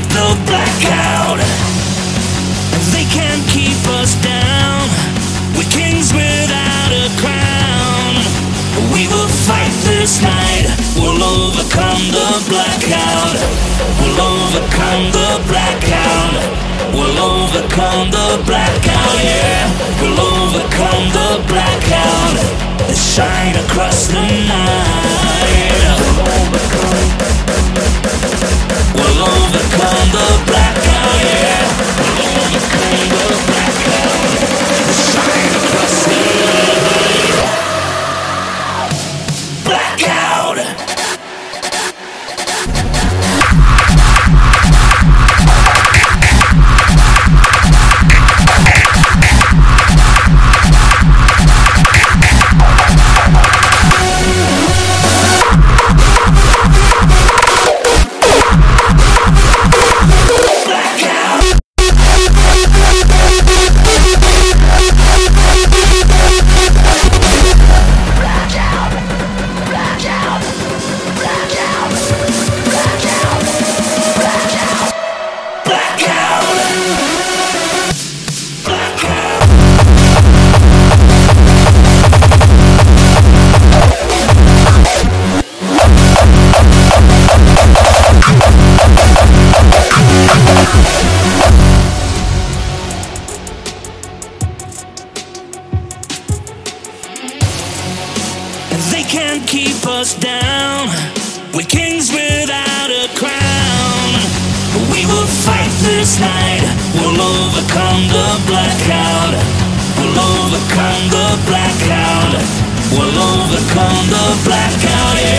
like the blackout. They can't keep us down. We're kings without a crown. We will fight this night. We'll overcome the blackout. We'll overcome the blackout. We'll overcome the blackout, yeah. We'll overcome the blackout. And shine across the night. Us down. We're kings without a crown. We will fight this night. We'll overcome the blackout. We'll overcome the blackout. We'll overcome the blackout.